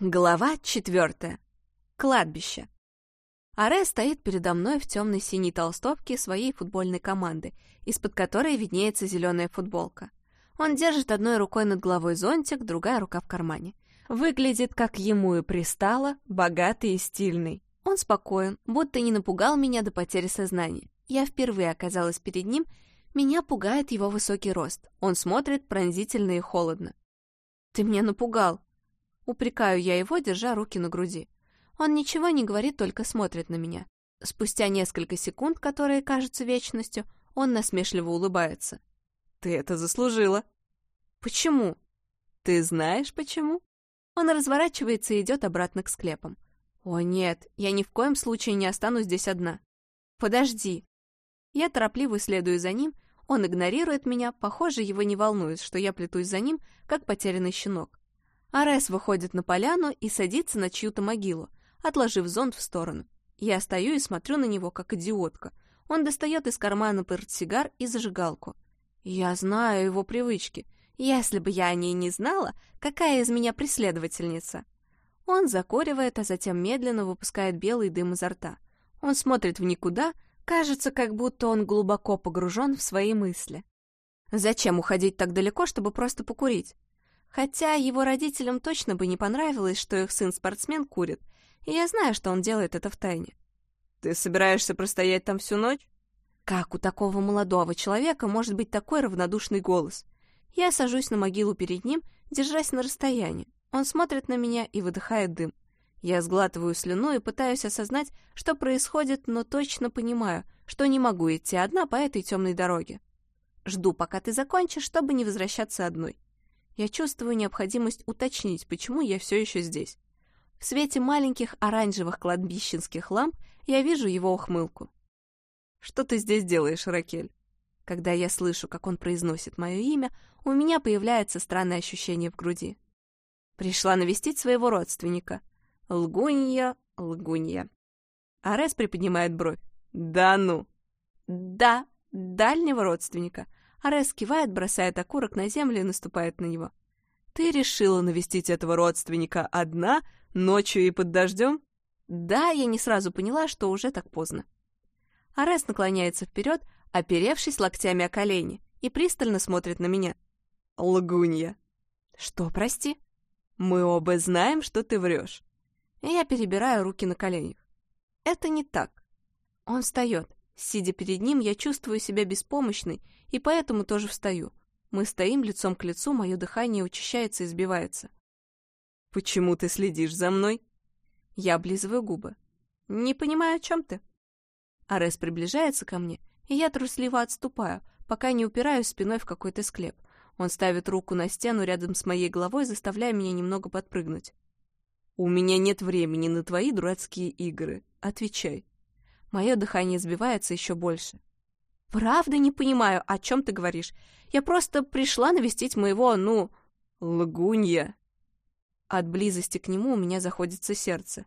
Глава четвертая. Кладбище. Аре стоит передо мной в темной синей толстовке своей футбольной команды, из-под которой виднеется зеленая футболка. Он держит одной рукой над головой зонтик, другая рука в кармане. Выглядит, как ему и пристало, богатый и стильный. Он спокоен, будто не напугал меня до потери сознания. Я впервые оказалась перед ним, меня пугает его высокий рост. Он смотрит пронзительно и холодно. «Ты меня напугал», Упрекаю я его, держа руки на груди. Он ничего не говорит, только смотрит на меня. Спустя несколько секунд, которые кажутся вечностью, он насмешливо улыбается. «Ты это заслужила». «Почему?» «Ты знаешь, почему?» Он разворачивается и идет обратно к склепам. «О нет, я ни в коем случае не останусь здесь одна». «Подожди». Я торопливо следую за ним, он игнорирует меня, похоже, его не волнует, что я плетусь за ним, как потерянный щенок. Арес выходит на поляну и садится на чью-то могилу, отложив зонт в сторону. Я стою и смотрю на него, как идиотка. Он достает из кармана портсигар и зажигалку. Я знаю его привычки. Если бы я о ней не знала, какая из меня преследовательница? Он закуривает, а затем медленно выпускает белый дым изо рта. Он смотрит в никуда, кажется, как будто он глубоко погружен в свои мысли. Зачем уходить так далеко, чтобы просто покурить? Хотя его родителям точно бы не понравилось, что их сын-спортсмен курит, и я знаю, что он делает это в тайне. «Ты собираешься простоять там всю ночь?» Как у такого молодого человека может быть такой равнодушный голос? Я сажусь на могилу перед ним, держась на расстоянии. Он смотрит на меня и выдыхает дым. Я сглатываю слюну и пытаюсь осознать, что происходит, но точно понимаю, что не могу идти одна по этой темной дороге. Жду, пока ты закончишь, чтобы не возвращаться одной. Я чувствую необходимость уточнить, почему я все еще здесь. В свете маленьких оранжевых кладбищенских ламп я вижу его ухмылку. «Что ты здесь делаешь, Ракель?» Когда я слышу, как он произносит мое имя, у меня появляется странное ощущение в груди. Пришла навестить своего родственника. Лгунья, лгунья. Арес приподнимает бровь. «Да ну!» «Да, дальнего родственника. Арес кивает, бросает окурок на землю и наступает на него. «Ты решила навестить этого родственника одна, ночью и под дождем?» «Да, я не сразу поняла, что уже так поздно». Арес наклоняется вперед, оперевшись локтями о колени, и пристально смотрит на меня. «Лгунья». «Что, прости?» «Мы оба знаем, что ты врешь». Я перебираю руки на коленях. «Это не так». Он встает. Сидя перед ним, я чувствую себя беспомощной, и поэтому тоже встаю. Мы стоим лицом к лицу, мое дыхание учащается и сбивается. «Почему ты следишь за мной?» Я облизываю губы. «Не понимаю, о чем ты?» Арес приближается ко мне, и я трусливо отступаю, пока не упираюсь спиной в какой-то склеп. Он ставит руку на стену рядом с моей головой, заставляя меня немного подпрыгнуть. «У меня нет времени на твои дурацкие игры. Отвечай». Мое дыхание сбивается еще больше. «Правда не понимаю, о чем ты говоришь. Я просто пришла навестить моего, ну, лгунья». От близости к нему у меня заходится сердце.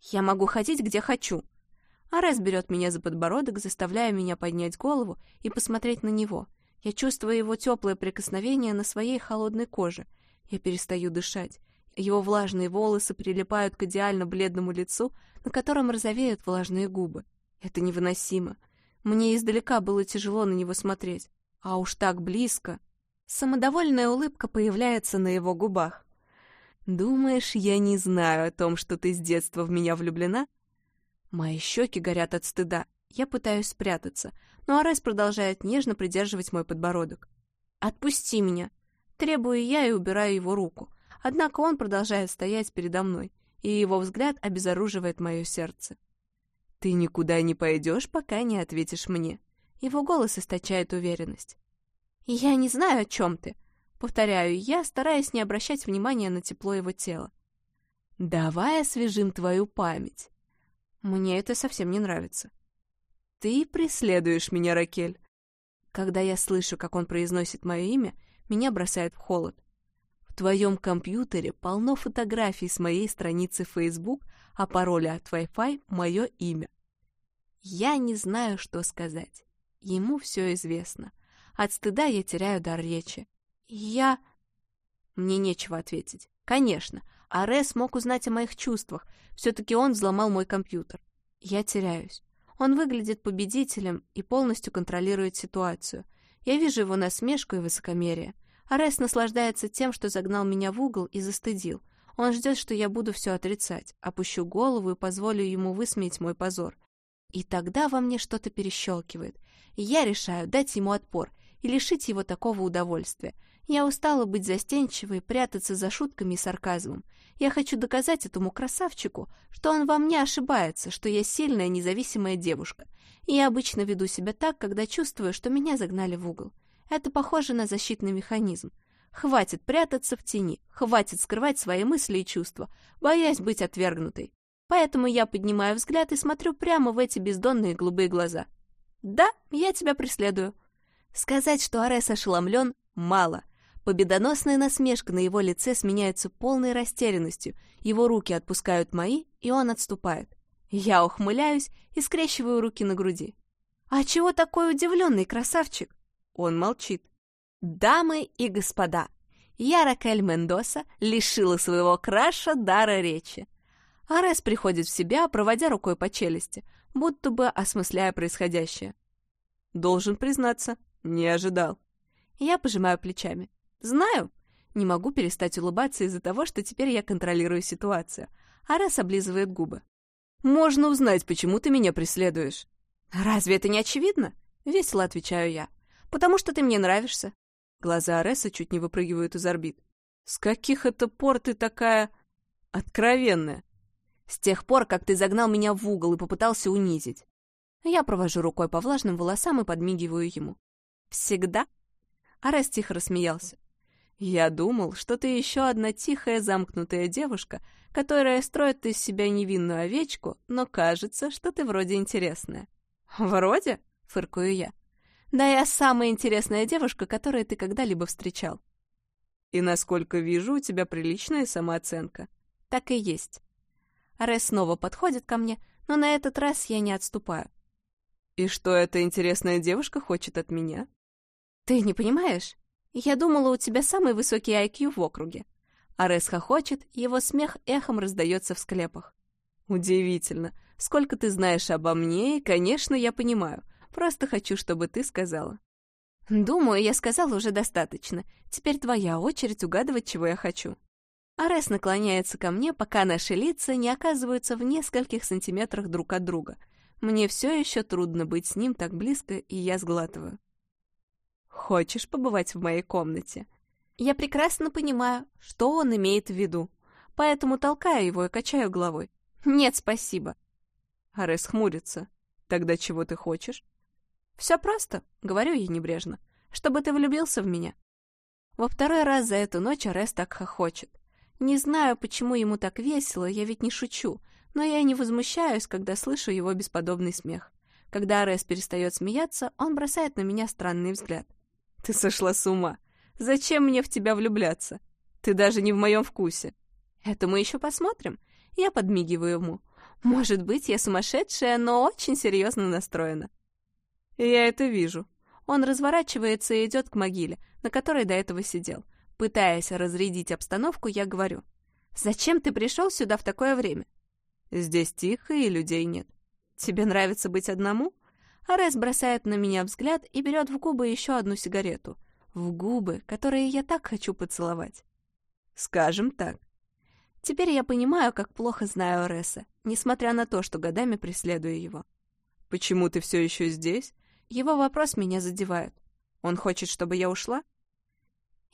«Я могу ходить, где хочу». Арес берет меня за подбородок, заставляя меня поднять голову и посмотреть на него. Я чувствую его теплое прикосновение на своей холодной коже. Я перестаю дышать. Его влажные волосы прилипают к идеально бледному лицу, на котором розовеют влажные губы. Это невыносимо. Мне издалека было тяжело на него смотреть. А уж так близко. Самодовольная улыбка появляется на его губах. «Думаешь, я не знаю о том, что ты с детства в меня влюблена?» Мои щеки горят от стыда. Я пытаюсь спрятаться, но Арес продолжает нежно придерживать мой подбородок. «Отпусти меня!» Требую я и убираю его руку. Однако он продолжает стоять передо мной, и его взгляд обезоруживает мое сердце. «Ты никуда не пойдешь, пока не ответишь мне». Его голос источает уверенность. «Я не знаю, о чем ты», — повторяю я, стараясь не обращать внимания на тепло его тела. «Давай освежим твою память». Мне это совсем не нравится. «Ты преследуешь меня, Ракель». Когда я слышу, как он произносит мое имя, меня бросает в холод твоем компьютере полно фотографий с моей страницы Facebook, а пароля от Wi-Fi — мое имя. Я не знаю, что сказать. Ему все известно. От стыда я теряю дар речи. Я... Мне нечего ответить. Конечно, Арес мог узнать о моих чувствах. Все-таки он взломал мой компьютер. Я теряюсь. Он выглядит победителем и полностью контролирует ситуацию. Я вижу его насмешку и высокомерие. Арес наслаждается тем, что загнал меня в угол и застыдил. Он ждет, что я буду все отрицать, опущу голову и позволю ему высмеять мой позор. И тогда во мне что-то перещелкивает. Я решаю дать ему отпор и лишить его такого удовольствия. Я устала быть застенчивой, прятаться за шутками и сарказмом. Я хочу доказать этому красавчику, что он во мне ошибается, что я сильная, независимая девушка. И я обычно веду себя так, когда чувствую, что меня загнали в угол. Это похоже на защитный механизм. Хватит прятаться в тени, хватит скрывать свои мысли и чувства, боясь быть отвергнутой. Поэтому я поднимаю взгляд и смотрю прямо в эти бездонные голубые глаза. Да, я тебя преследую. Сказать, что Арес ошеломлен, мало. Победоносная насмешка на его лице сменяется полной растерянностью, его руки отпускают мои, и он отступает. Я ухмыляюсь и скрещиваю руки на груди. «А чего такой удивленный, красавчик?» Он молчит. «Дамы и господа, я Ракель Мендоса лишила своего краша дара речи. Арес приходит в себя, проводя рукой по челюсти, будто бы осмысляя происходящее. Должен признаться, не ожидал. Я пожимаю плечами. Знаю. Не могу перестать улыбаться из-за того, что теперь я контролирую ситуацию. Арес облизывает губы. «Можно узнать, почему ты меня преследуешь». «Разве это не очевидно?» Весело отвечаю я. «Потому что ты мне нравишься». Глаза Ареса чуть не выпрыгивают из орбит. «С каких это пор ты такая... откровенная?» С тех пор, как ты загнал меня в угол и попытался унизить. Я провожу рукой по влажным волосам и подмигиваю ему. «Всегда?» Арес тихо рассмеялся. «Я думал, что ты еще одна тихая замкнутая девушка, которая строит из себя невинную овечку, но кажется, что ты вроде интересная». «Вроде?» — фыркаю я. «Да я самая интересная девушка, которую ты когда-либо встречал». «И, насколько вижу, у тебя приличная самооценка». «Так и есть. Арес снова подходит ко мне, но на этот раз я не отступаю. «И что эта интересная девушка хочет от меня?» «Ты не понимаешь? Я думала, у тебя самый высокий IQ в округе». Арес хохочет, его смех эхом раздается в склепах. «Удивительно. Сколько ты знаешь обо мне, и, конечно, я понимаю. Просто хочу, чтобы ты сказала». «Думаю, я сказала уже достаточно. Теперь твоя очередь угадывать, чего я хочу». Арес наклоняется ко мне, пока наши лица не оказываются в нескольких сантиметрах друг от друга. Мне все еще трудно быть с ним так близко, и я сглатываю. «Хочешь побывать в моей комнате?» Я прекрасно понимаю, что он имеет в виду, поэтому толкаю его и качаю головой. «Нет, спасибо». Арес хмурится. «Тогда чего ты хочешь?» «Все просто», — говорю я небрежно, — «чтобы ты влюбился в меня». Во второй раз за эту ночь Арес так хохочет. Не знаю, почему ему так весело, я ведь не шучу, но я не возмущаюсь, когда слышу его бесподобный смех. Когда Арес перестает смеяться, он бросает на меня странный взгляд. «Ты сошла с ума! Зачем мне в тебя влюбляться? Ты даже не в моем вкусе!» «Это мы еще посмотрим!» Я подмигиваю ему. «Может быть, я сумасшедшая, но очень серьезно настроена». «Я это вижу». Он разворачивается и идет к могиле, на которой до этого сидел. Пытаясь разрядить обстановку, я говорю. «Зачем ты пришел сюда в такое время?» «Здесь тихо и людей нет. Тебе нравится быть одному?» Арес бросает на меня взгляд и берет в губы еще одну сигарету. В губы, которые я так хочу поцеловать. Скажем так. Теперь я понимаю, как плохо знаю Ареса, несмотря на то, что годами преследую его. «Почему ты все еще здесь?» Его вопрос меня задевает. Он хочет, чтобы я ушла?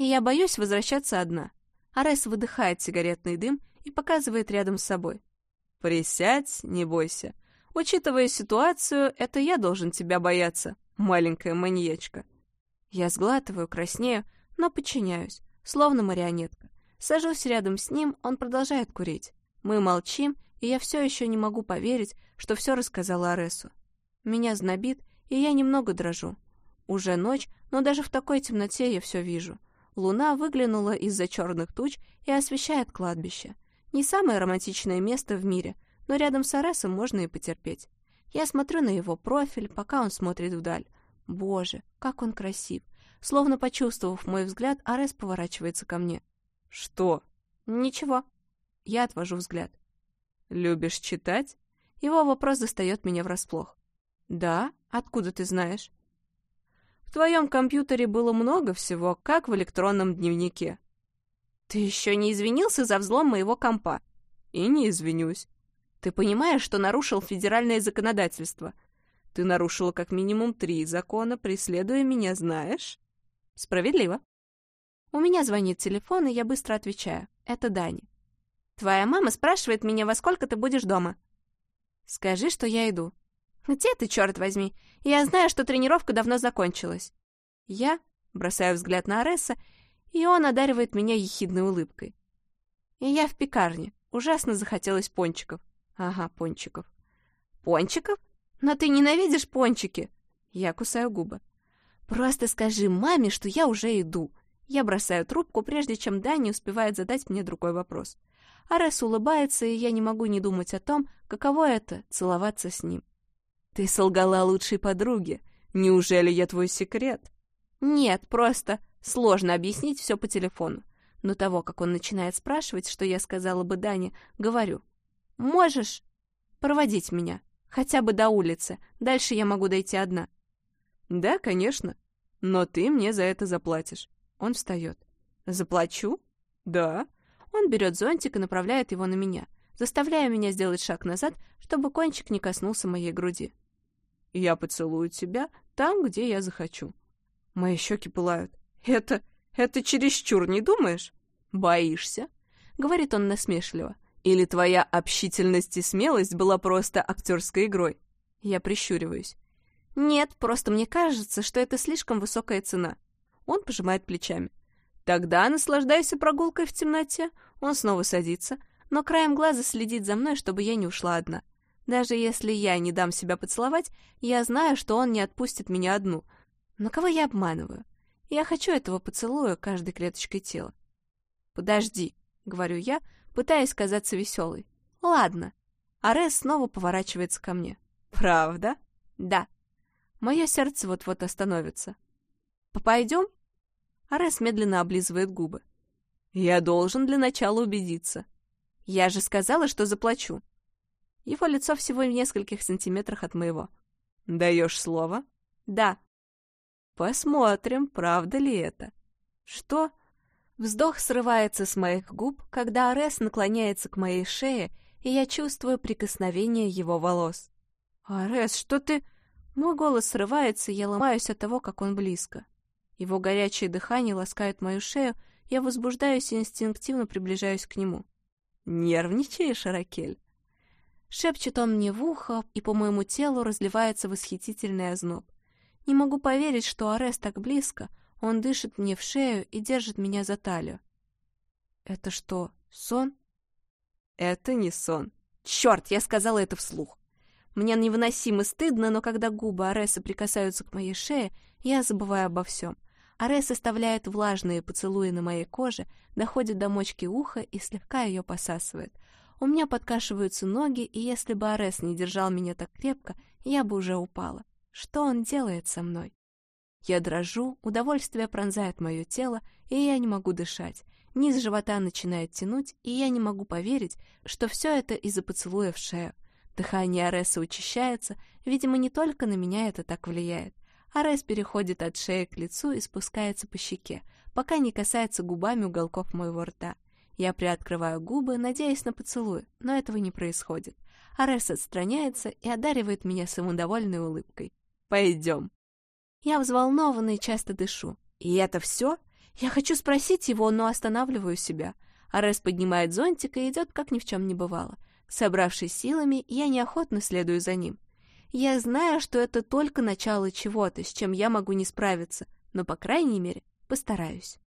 и я боюсь возвращаться одна. Арес выдыхает сигаретный дым и показывает рядом с собой. «Присядь, не бойся. Учитывая ситуацию, это я должен тебя бояться, маленькая маньячка». Я сглатываю, краснею, но подчиняюсь, словно марионетка. Сажусь рядом с ним, он продолжает курить. Мы молчим, и я все еще не могу поверить, что все рассказала Аресу. Меня знобит, и я немного дрожу. Уже ночь, но даже в такой темноте я все вижу — Луна выглянула из-за черных туч и освещает кладбище. Не самое романтичное место в мире, но рядом с Аресом можно и потерпеть. Я смотрю на его профиль, пока он смотрит вдаль. Боже, как он красив. Словно почувствовав мой взгляд, Арес поворачивается ко мне. «Что?» «Ничего». Я отвожу взгляд. «Любишь читать?» Его вопрос застает меня врасплох. «Да? Откуда ты знаешь?» «В твоем компьютере было много всего, как в электронном дневнике». «Ты еще не извинился за взлом моего компа?» «И не извинюсь. Ты понимаешь, что нарушил федеральное законодательство? Ты нарушила как минимум три закона, преследуя меня, знаешь?» «Справедливо». У меня звонит телефон, и я быстро отвечаю. Это Дани. «Твоя мама спрашивает меня, во сколько ты будешь дома?» «Скажи, что я иду». «Где ты, черт возьми? Я знаю, что тренировка давно закончилась». Я бросаю взгляд на Аресса, и он одаривает меня ехидной улыбкой. И я в пекарне. Ужасно захотелось пончиков. Ага, пончиков. Пончиков? Но ты ненавидишь пончики. Я кусаю губы. Просто скажи маме, что я уже иду. Я бросаю трубку, прежде чем Дани успевает задать мне другой вопрос. Арес улыбается, и я не могу не думать о том, каково это — целоваться с ним. «Ты солгала лучшей подруге. Неужели я твой секрет?» «Нет, просто сложно объяснить все по телефону. Но того, как он начинает спрашивать, что я сказала бы Дане, говорю. «Можешь проводить меня? Хотя бы до улицы. Дальше я могу дойти одна». «Да, конечно. Но ты мне за это заплатишь». Он встает. «Заплачу?» «Да». Он берет зонтик и направляет его на меня, заставляя меня сделать шаг назад, чтобы кончик не коснулся моей груди. «Я поцелую тебя там, где я захочу». Мои щеки пылают. «Это... это чересчур, не думаешь?» «Боишься?» — говорит он насмешливо. «Или твоя общительность и смелость была просто актерской игрой?» Я прищуриваюсь. «Нет, просто мне кажется, что это слишком высокая цена». Он пожимает плечами. Тогда наслаждайся прогулкой в темноте. Он снова садится, но краем глаза следит за мной, чтобы я не ушла одна. Даже если я не дам себя поцеловать, я знаю, что он не отпустит меня одну. Но кого я обманываю? Я хочу этого поцелуя каждой клеточкой тела. «Подожди», — говорю я, пытаясь казаться веселой. «Ладно». Арес снова поворачивается ко мне. «Правда?» «Да». Мое сердце вот-вот остановится. «Пойдем?» Арес медленно облизывает губы. «Я должен для начала убедиться. Я же сказала, что заплачу». Его лицо всего в нескольких сантиметрах от моего. «Даешь слово?» «Да». «Посмотрим, правда ли это». «Что?» Вздох срывается с моих губ, когда Арес наклоняется к моей шее, и я чувствую прикосновение его волос. «Арес, что ты...» Мой голос срывается, я ломаюсь от того, как он близко. Его горячее дыхание ласкает мою шею, я возбуждаюсь и инстинктивно приближаюсь к нему. «Нервничаешь, Ракель?» Шепчет он мне в ухо, и по моему телу разливается восхитительный озноб. Не могу поверить, что Арес так близко, он дышит мне в шею и держит меня за талию. «Это что, сон?» «Это не сон. Черт, я сказала это вслух. Мне невыносимо стыдно, но когда губы Ареса прикасаются к моей шее, я забываю обо всем. Арес оставляет влажные поцелуи на моей коже, доходит до мочки уха и слегка ее посасывает. У меня подкашиваются ноги, и если бы Арес не держал меня так крепко, я бы уже упала. Что он делает со мной? Я дрожу, удовольствие пронзает мое тело, и я не могу дышать. Низ живота начинает тянуть, и я не могу поверить, что все это из-за поцелуя в шею. Дыхание Ареса учащается, видимо, не только на меня это так влияет. Арес переходит от шеи к лицу и спускается по щеке, пока не касается губами уголков моего рта. Я приоткрываю губы, надеясь на поцелуй, но этого не происходит. Арес отстраняется и одаривает меня самодовольной улыбкой. «Пойдем». Я взволнована и часто дышу. «И это все?» Я хочу спросить его, но останавливаю себя. Арес поднимает зонтик и идет, как ни в чем не бывало. Собравшись силами, я неохотно следую за ним. Я знаю, что это только начало чего-то, с чем я могу не справиться, но, по крайней мере, постараюсь.